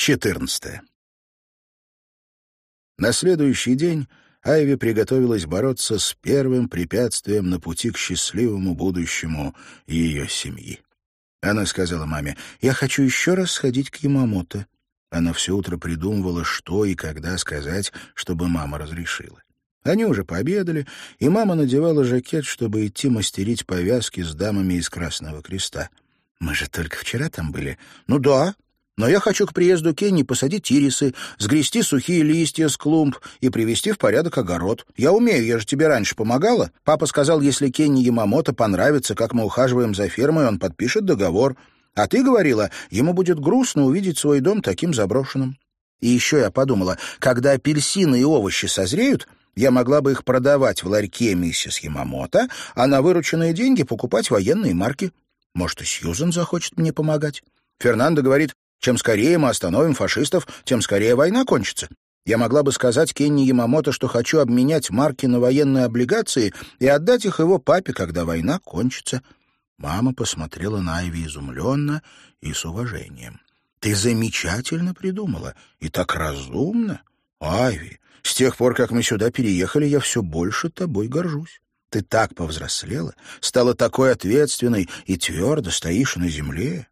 14. На следующий день Айви приготовилась бороться с первым препятствием на пути к счастливому будущему ее семьи. Она сказала маме, «Я хочу еще раз сходить к Ямамото». Она все утро придумывала, что и когда сказать, чтобы мама разрешила. Они уже пообедали, и мама надевала жакет, чтобы идти мастерить повязки с дамами из Красного Креста. «Мы же только вчера там были». «Ну да, но я хочу к приезду Кенни посадить ирисы, сгрести сухие листья с клумб и привести в порядок огород. Я умею, я же тебе раньше помогала. Папа сказал, если Кенни Ямамото понравится, как мы ухаживаем за фермой, он подпишет договор. А ты говорила, ему будет грустно увидеть свой дом таким заброшенным. И еще я подумала, когда апельсины и овощи созреют, я могла бы их продавать в ларьке миссис Ямамото, а на вырученные деньги покупать военные марки. Может, и Сьюзен захочет мне помогать. Фернандо говорит, чем скорее мы остановим фашистов, тем скорее война кончится. Я могла бы сказать Кенни Ямамото, что хочу обменять марки на военные облигации и отдать их его папе, когда война кончится. Мама посмотрела на Айви изумленно и с уважением. «Ты замечательно придумала и так разумно. Айви, с тех пор, как мы сюда переехали, я все больше тобой горжусь. Ты так повзрослела, стала такой ответственной и твердо стоишь на земле.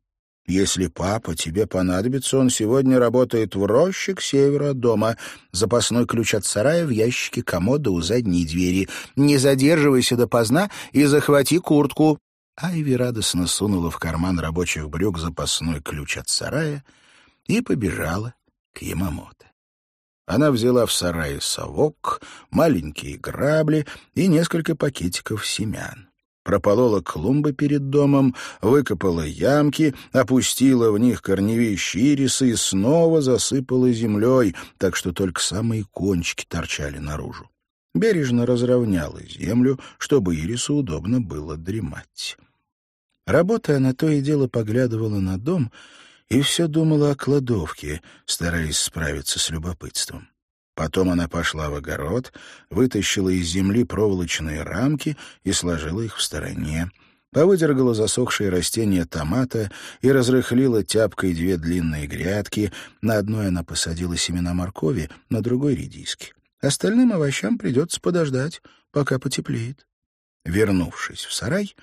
Если папа тебе понадобится, он сегодня работает в роще к северу от дома. Запасной ключ от сарая в ящике комода у задней двери. Не задерживайся допоздна и захвати куртку. Айви радостно сунула в карман рабочих брюк запасной ключ от сарая и побежала к Ямамото. Она взяла в сарае совок, маленькие грабли и несколько пакетиков семян прополола клумбы перед домом, выкопала ямки, опустила в них корневища ирисы и снова засыпала землей, так что только самые кончики торчали наружу. Бережно разровняла землю, чтобы ирису удобно было дремать. Работая, она то и дело поглядывала на дом и все думала о кладовке, стараясь справиться с любопытством. Потом она пошла в огород, вытащила из земли проволочные рамки и сложила их в стороне. Повыдергала засохшие растения томата и разрыхлила тяпкой две длинные грядки. На одной она посадила семена моркови, на другой — редиски. Остальным овощам придется подождать, пока потеплеет. Вернувшись в сарай,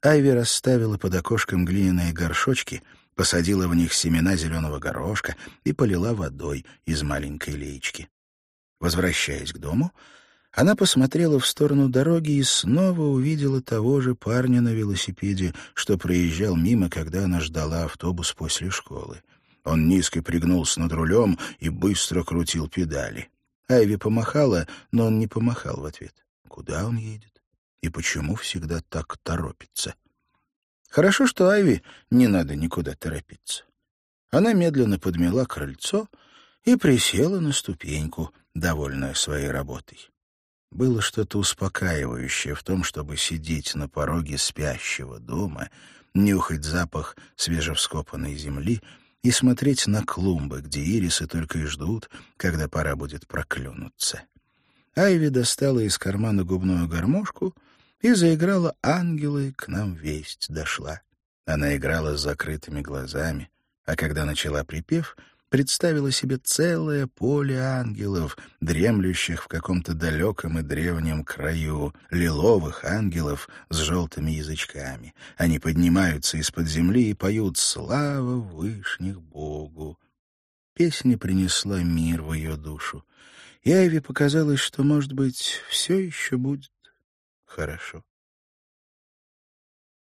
Айви расставила под окошком глиняные горшочки, посадила в них семена зеленого горошка и полила водой из маленькой леечки. Возвращаясь к дому, она посмотрела в сторону дороги и снова увидела того же парня на велосипеде, что проезжал мимо, когда она ждала автобус после школы. Он низко пригнулся над рулем и быстро крутил педали. Айви помахала, но он не помахал в ответ. Куда он едет? И почему всегда так торопится? Хорошо, что Айви не надо никуда торопиться. Она медленно подмела крыльцо и присела на ступеньку — довольная своей работой. Было что-то успокаивающее в том, чтобы сидеть на пороге спящего дома, нюхать запах свежевскопанной земли и смотреть на клумбы, где ирисы только и ждут, когда пора будет проклюнуться. Айви достала из кармана губную гармошку и заиграла «Ангелы, к нам весть дошла». Она играла с закрытыми глазами, а когда начала припев — представила себе целое поле ангелов, дремлющих в каком-то далеком и древнем краю, лиловых ангелов с желтыми язычками. Они поднимаются из-под земли и поют «Слава Вышних Богу». Песня принесла мир в ее душу. И Айве показалось, что, может быть, все еще будет хорошо.